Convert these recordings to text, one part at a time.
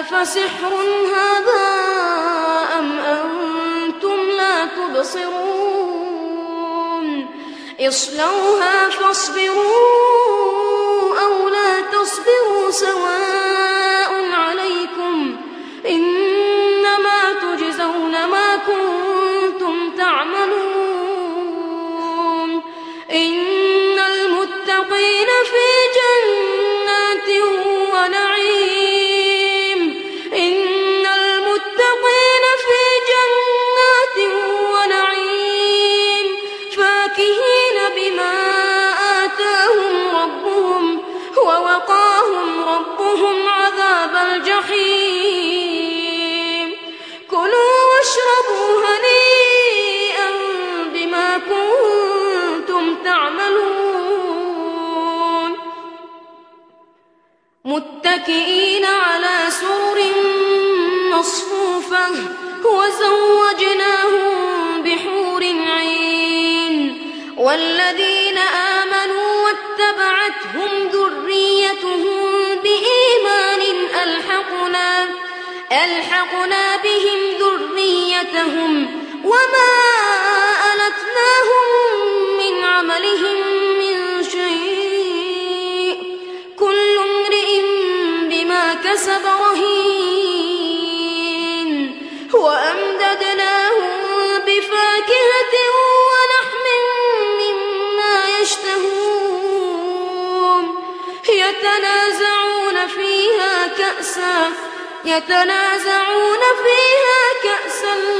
أفسحر هذا أم أنتم لا تبصرون اصلوها فاصبروا أو لا تصبروا سواء وزوجناهم بحور عين والذين آمنوا واتبعتهم ذريتهم بإيمان ألحقنا ألحقنا بهم ذريتهم وما ألتناهم من عملهم من شيء كل امرئ بما كسب يتنازعون فيها كأسا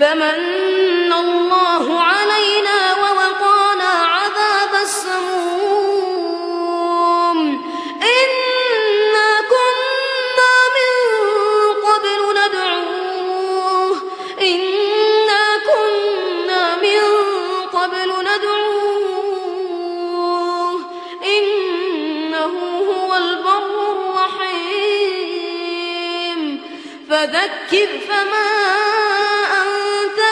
فمن الله علينا ووقانا عذاب السموم. إنا كنا من قبل ندعوه. إنا كنا من قبل ندعوه. إنه هو البر الرحيم. فذكر فما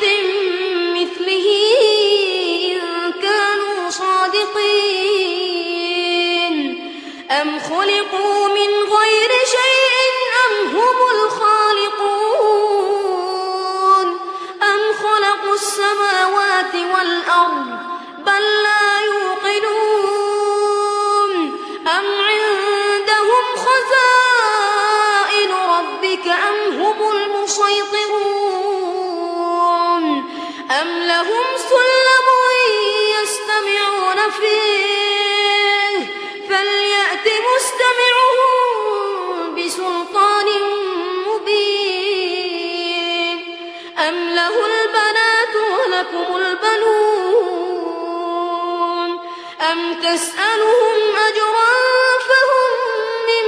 بحديث ولكم البنون أم تسألهم أجرا فهم من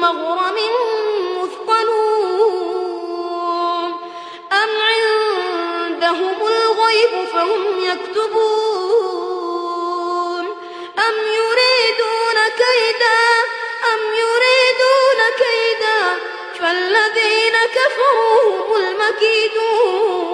مغرم مثقلون أم عندهم الغيب فهم يكتبون أم يريدون كيدا أم يريدون كيدا فالذين كفروا هم المكيدون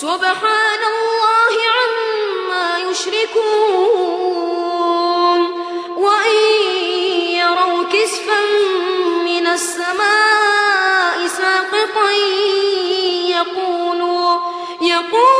سبحان الله عما يشركون وإن يروا كسفا من السماء ساقطا يقولوا يقولوا